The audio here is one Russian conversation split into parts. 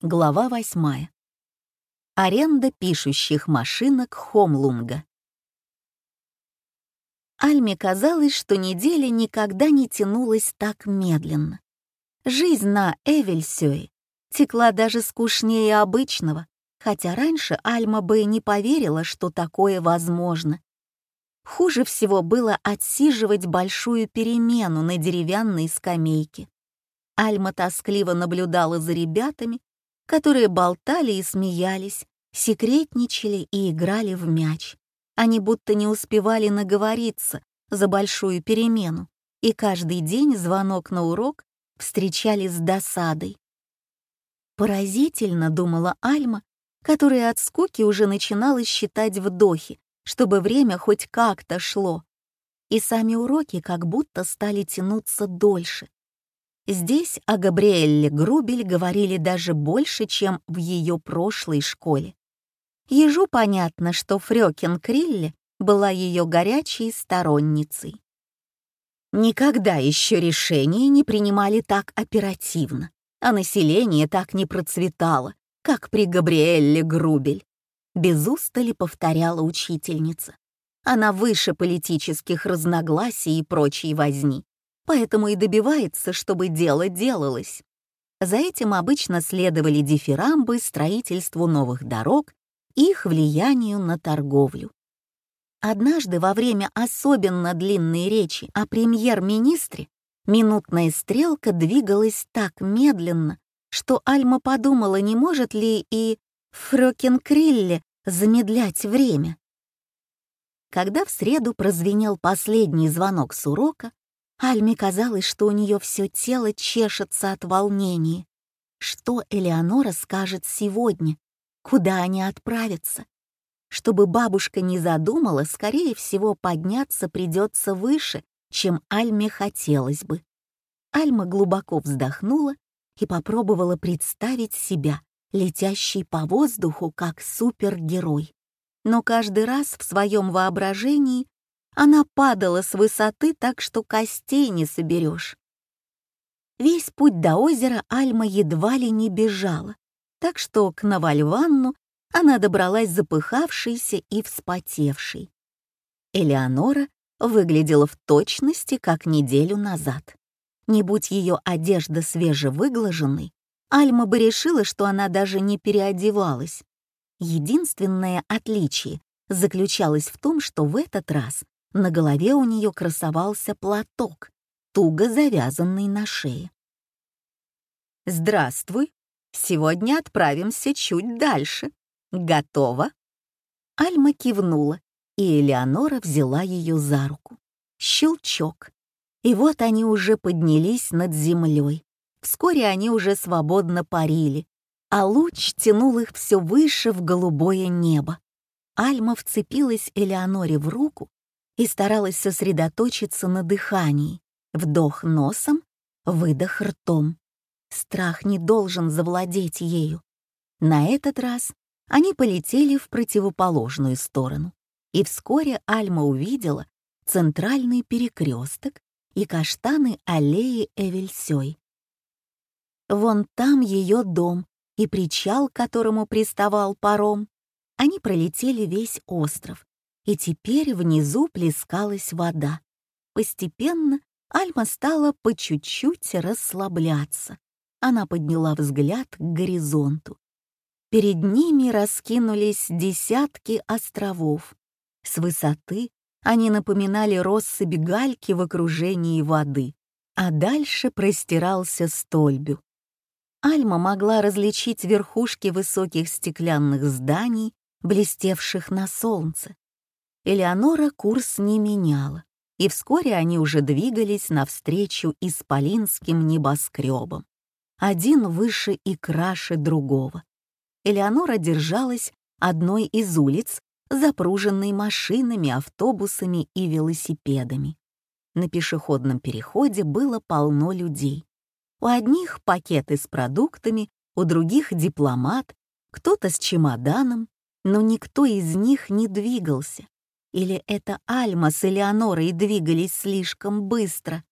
Глава восьмая. Аренда пишущих машинок Хомлунга. Альме казалось, что неделя никогда не тянулась так медленно. Жизнь на Эвельсёе текла даже скучнее обычного, хотя раньше Альма бы не поверила, что такое возможно. Хуже всего было отсиживать большую перемену на деревянной скамейке. Альма тоскливо наблюдала за ребятами, которые болтали и смеялись, секретничали и играли в мяч. Они будто не успевали наговориться за большую перемену, и каждый день звонок на урок встречали с досадой. Поразительно, думала Альма, которая от скуки уже начинала считать вдохи, чтобы время хоть как-то шло. И сами уроки как будто стали тянуться дольше. Здесь о Габриэлле Грубель говорили даже больше, чем в ее прошлой школе. Ежу понятно, что Фрёкин Крилле была ее горячей сторонницей. Никогда еще решения не принимали так оперативно, а население так не процветало, как при Габриэлле Грубель. Без устали повторяла учительница. Она выше политических разногласий и прочей возни поэтому и добивается, чтобы дело делалось. За этим обычно следовали дифирамбы строительству новых дорог и их влиянию на торговлю. Однажды во время особенно длинной речи о премьер-министре минутная стрелка двигалась так медленно, что Альма подумала, не может ли и Фрёкинкрилле замедлять время. Когда в среду прозвенел последний звонок с урока, Альме казалось, что у нее все тело чешется от волнения. Что Элеонора скажет сегодня? Куда они отправятся? Чтобы бабушка не задумала, скорее всего, подняться придется выше, чем Альме хотелось бы. Альма глубоко вздохнула и попробовала представить себя, летящей по воздуху, как супергерой. Но каждый раз в своем воображении она падала с высоты так, что костей не соберешь. Весь путь до озера Альма едва ли не бежала, так что к Навальванну она добралась запыхавшейся и вспотевшей. Элеонора выглядела в точности, как неделю назад. Не будь ее одежда свежевыглаженной, Альма бы решила, что она даже не переодевалась. Единственное отличие заключалось в том, что в этот раз на голове у нее красовался платок, туго завязанный на шее. «Здравствуй! Сегодня отправимся чуть дальше. Готова?» Альма кивнула, и Элеонора взяла ее за руку. Щелчок. И вот они уже поднялись над землей. Вскоре они уже свободно парили, а луч тянул их все выше в голубое небо. Альма вцепилась Элеоноре в руку и старалась сосредоточиться на дыхании. Вдох носом, выдох ртом. Страх не должен завладеть ею. На этот раз они полетели в противоположную сторону, и вскоре Альма увидела центральный перекресток и каштаны аллеи Эвельсёй. Вон там ее дом и причал, к которому приставал паром. Они пролетели весь остров, и теперь внизу плескалась вода. Постепенно Альма стала по чуть-чуть расслабляться. Она подняла взгляд к горизонту. Перед ними раскинулись десятки островов. С высоты они напоминали россыпь гальки в окружении воды, а дальше простирался стольбю. Альма могла различить верхушки высоких стеклянных зданий, блестевших на солнце. Элеонора курс не меняла, и вскоре они уже двигались навстречу исполинским небоскребам, один выше и краше другого. Элеонора держалась одной из улиц, запруженной машинами, автобусами и велосипедами. На пешеходном переходе было полно людей. У одних пакеты с продуктами, у других дипломат, кто-то с чемоданом, но никто из них не двигался. Или это Альма с Элеонорой двигались слишком быстро?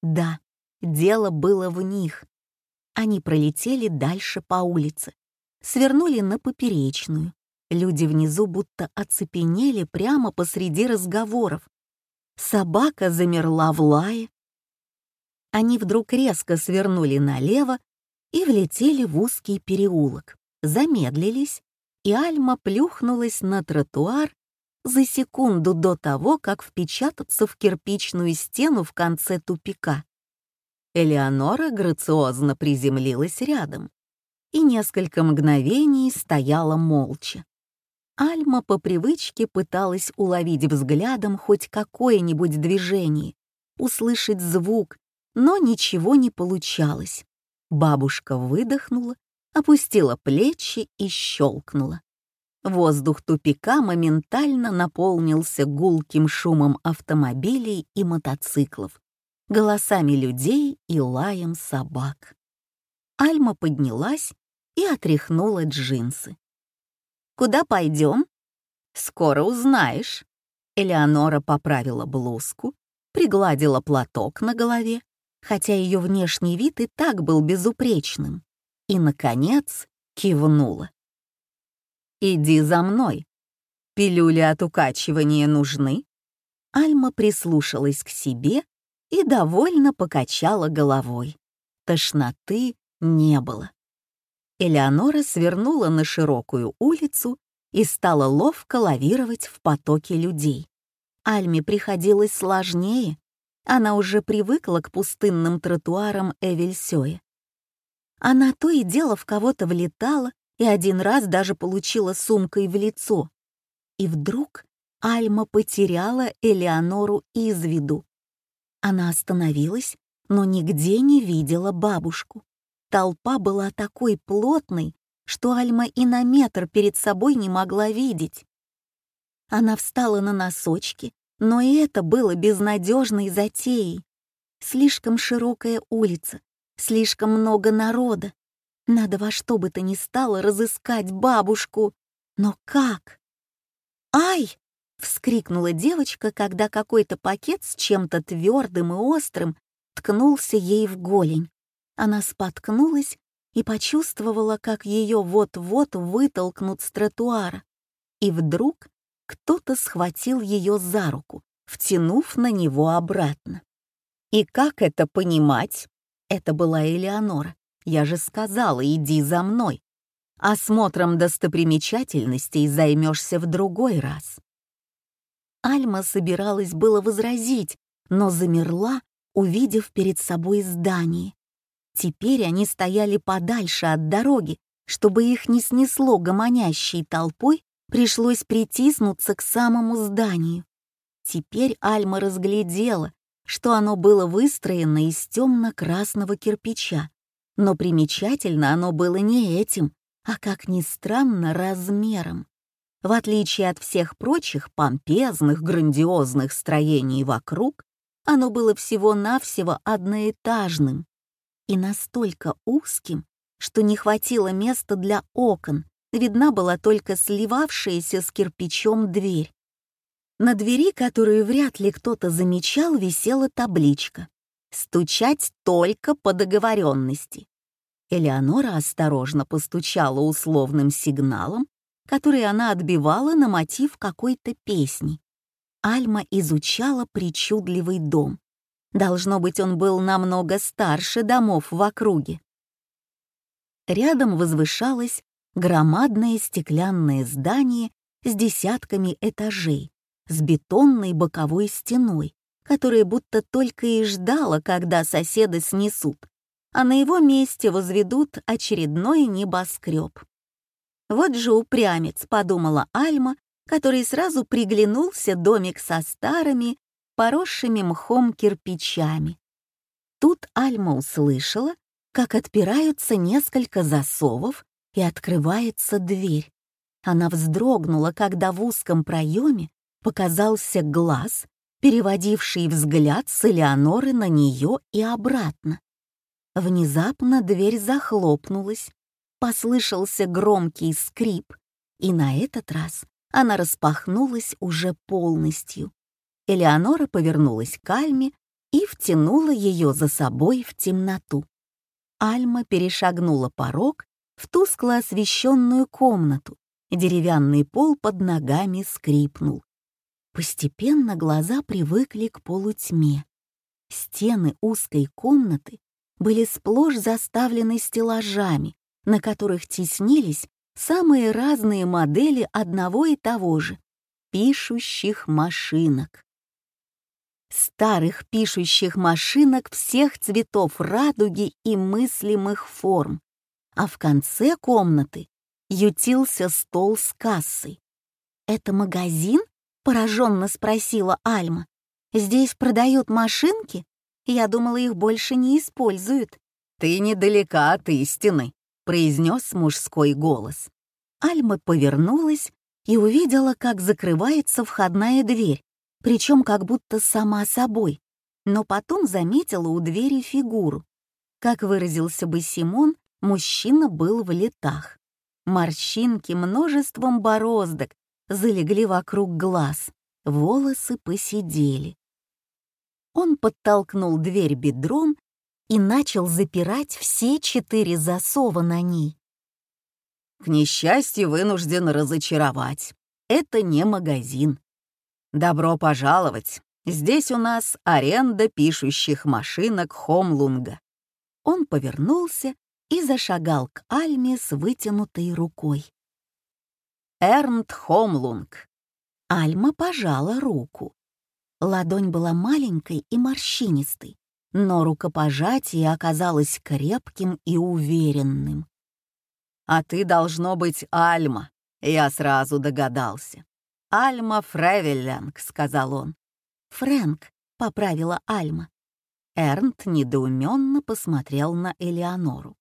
Да, дело было в них. Они пролетели дальше по улице, свернули на поперечную. Люди внизу будто оцепенели прямо посреди разговоров. Собака замерла в лае. Они вдруг резко свернули налево и влетели в узкий переулок, замедлились, и Альма плюхнулась на тротуар за секунду до того, как впечататься в кирпичную стену в конце тупика. Элеонора грациозно приземлилась рядом и несколько мгновений стояла молча. Альма по привычке пыталась уловить взглядом хоть какое-нибудь движение, услышать звук, но ничего не получалось. Бабушка выдохнула, опустила плечи и щелкнула. Воздух тупика моментально наполнился гулким шумом автомобилей и мотоциклов, голосами людей и лаем собак. Альма поднялась и отряхнула джинсы. «Куда пойдем?» «Скоро узнаешь». Элеонора поправила блузку, пригладила платок на голове, хотя ее внешний вид и так был безупречным, и, наконец, кивнула. «Иди за мной. Пилюли от укачивания нужны?» Альма прислушалась к себе и довольно покачала головой. Тошноты не было. Элеонора свернула на широкую улицу и стала ловко лавировать в потоке людей. Альме приходилось сложнее, она уже привыкла к пустынным тротуарам Эвельсёя. Она то и дело в кого-то влетала и один раз даже получила сумкой в лицо. И вдруг Альма потеряла Элеонору из виду. Она остановилась, но нигде не видела бабушку. Толпа была такой плотной, что Альма и на метр перед собой не могла видеть. Она встала на носочки, но и это было безнадежной затеей. Слишком широкая улица, слишком много народа. Надо во что бы то ни стало разыскать бабушку. Но как? «Ай!» Вскрикнула девочка, когда какой-то пакет с чем-то твердым и острым ткнулся ей в голень. Она споткнулась и почувствовала, как ее вот-вот вытолкнут с тротуара. И вдруг кто-то схватил ее за руку, втянув на него обратно. И как это понимать? Это была Элеонора. Я же сказала, иди за мной. Осмотром достопримечательностей займешься в другой раз. Альма собиралась было возразить, но замерла, увидев перед собой здание. Теперь они стояли подальше от дороги, чтобы их не снесло гомонящей толпой, пришлось притиснуться к самому зданию. Теперь Альма разглядела, что оно было выстроено из темно-красного кирпича, но примечательно оно было не этим, а, как ни странно, размером. В отличие от всех прочих помпезных, грандиозных строений вокруг, оно было всего-навсего одноэтажным и настолько узким, что не хватило места для окон, видна была только сливавшаяся с кирпичом дверь. На двери, которую вряд ли кто-то замечал, висела табличка «Стучать только по договоренности». Элеонора осторожно постучала условным сигналом, который она отбивала на мотив какой-то песни. Альма изучала причудливый дом. Должно быть, он был намного старше домов в округе. Рядом возвышалось громадное стеклянное здание с десятками этажей, с бетонной боковой стеной, которая будто только и ждала, когда соседы снесут, а на его месте возведут очередной небоскреб. Вот же упрямец, подумала Альма, который сразу приглянулся домик со старыми, поросшими мхом кирпичами. Тут Альма услышала, как отпираются несколько засовов и открывается дверь. Она вздрогнула, когда в узком проеме показался глаз, переводивший взгляд с Элеоноры на нее и обратно. Внезапно дверь захлопнулась, послышался громкий скрип, и на этот раз она распахнулась уже полностью. Элеонора повернулась к Альме и втянула ее за собой в темноту. Альма перешагнула порог в тускло освещенную комнату. Деревянный пол под ногами скрипнул. Постепенно глаза привыкли к полутьме. Стены узкой комнаты были сплошь заставлены стеллажами, на которых теснились самые разные модели одного и того же — пишущих машинок. Старых пишущих машинок всех цветов радуги и мыслимых форм. А в конце комнаты ютился стол с кассой. «Это магазин?» — пораженно спросила Альма. «Здесь продают машинки? Я думала, их больше не используют». «Ты недалека от истины», — произнес мужской голос. Альма повернулась и увидела, как закрывается входная дверь, причем как будто сама собой, но потом заметила у двери фигуру. Как выразился бы Симон, мужчина был в летах. Морщинки множеством бороздок залегли вокруг глаз, волосы посидели. Он подтолкнул дверь бедром и начал запирать все четыре засова на ней. К несчастью, вынужден разочаровать. Это не магазин. Добро пожаловать. Здесь у нас аренда пишущих машинок Хомлунга. Он повернулся и зашагал к Альме с вытянутой рукой. Эрнт Хомлунг. Альма пожала руку. Ладонь была маленькой и морщинистой, но рукопожатие оказалось крепким и уверенным. «А ты должно быть Альма», — я сразу догадался. «Альма Фревелленг», — сказал он. «Фрэнк», — поправила Альма. Эрнт недоуменно посмотрел на Элеонору.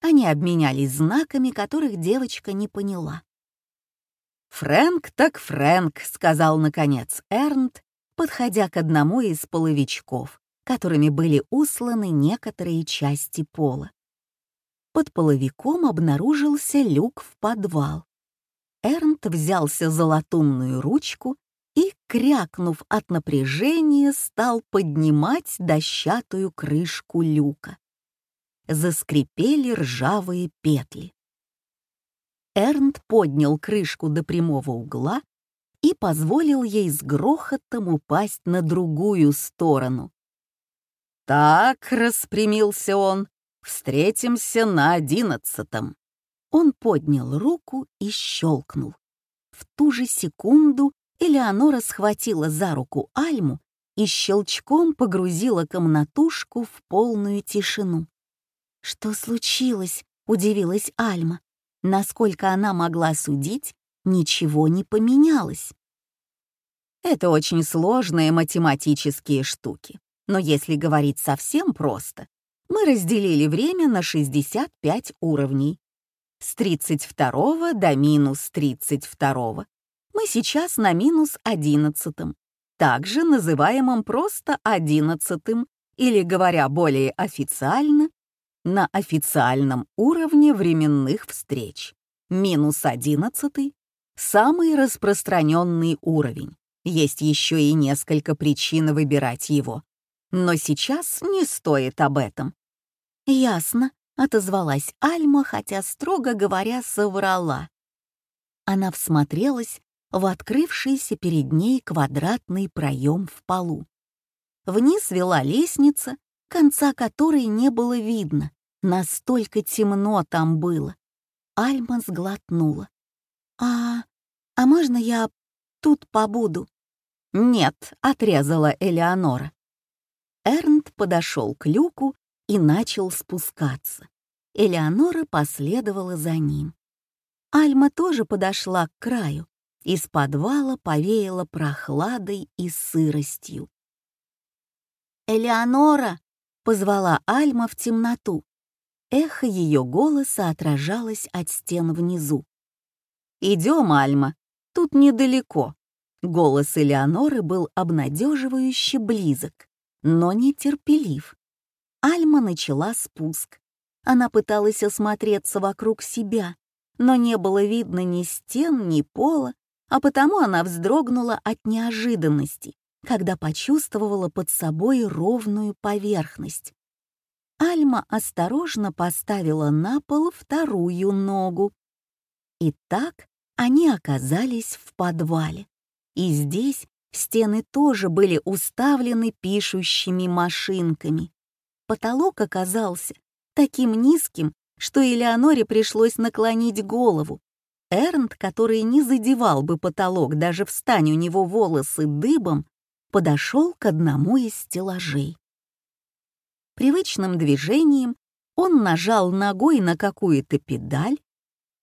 Они обменялись знаками, которых девочка не поняла. «Фрэнк так Фрэнк», — сказал наконец Эрнт, подходя к одному из половичков, которыми были усланы некоторые части пола. Под половиком обнаружился люк в подвал. Эрнт взялся за латунную ручку и, крякнув от напряжения, стал поднимать дощатую крышку люка. Заскрипели ржавые петли. Эрнт поднял крышку до прямого угла и позволил ей с грохотом упасть на другую сторону. «Так», — распрямился он, — «встретимся на одиннадцатом». Он поднял руку и щелкнул. В ту же секунду Элеонора схватила за руку Альму и щелчком погрузила комнатушку в полную тишину. «Что случилось?» — удивилась Альма. Насколько она могла судить, ничего не поменялось. Это очень сложные математические штуки. Но если говорить совсем просто, мы разделили время на 65 уровней. С 32 до минус 32 мы сейчас на минус 11, также называемом просто 11 или, говоря более официально, на официальном уровне временных встреч. Минус 11 — самый распространенный уровень. Есть еще и несколько причин выбирать его. Но сейчас не стоит об этом. «Ясно», — отозвалась Альма, хотя, строго говоря, соврала. Она всмотрелась в открывшийся перед ней квадратный проем в полу. Вниз вела лестница, конца которой не было видно, Настолько темно там было. Альма сглотнула. «А... а можно я тут побуду?» «Нет», — отрезала Элеонора. Эрнт подошел к люку и начал спускаться. Элеонора последовала за ним. Альма тоже подошла к краю. Из подвала повеяло прохладой и сыростью. «Элеонора!» — позвала Альма в темноту. Эхо ее голоса отражалось от стен внизу. «Идем, Альма, тут недалеко». Голос Элеоноры был обнадеживающе близок, но нетерпелив. Альма начала спуск. Она пыталась осмотреться вокруг себя, но не было видно ни стен, ни пола, а потому она вздрогнула от неожиданности, когда почувствовала под собой ровную поверхность. Альма осторожно поставила на пол вторую ногу. И так они оказались в подвале. И здесь стены тоже были уставлены пишущими машинками. Потолок оказался таким низким, что Элеоноре пришлось наклонить голову. Эрнт, который не задевал бы потолок, даже встань у него волосы дыбом, подошел к одному из стеллажей. Привычным движением он нажал ногой на какую-то педаль,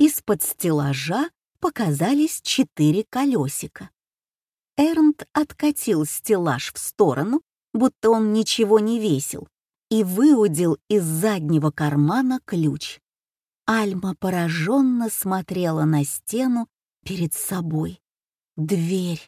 из-под стеллажа показались четыре колесика. Эрнт откатил стеллаж в сторону, будто он ничего не весил, и выудил из заднего кармана ключ. Альма пораженно смотрела на стену перед собой. Дверь.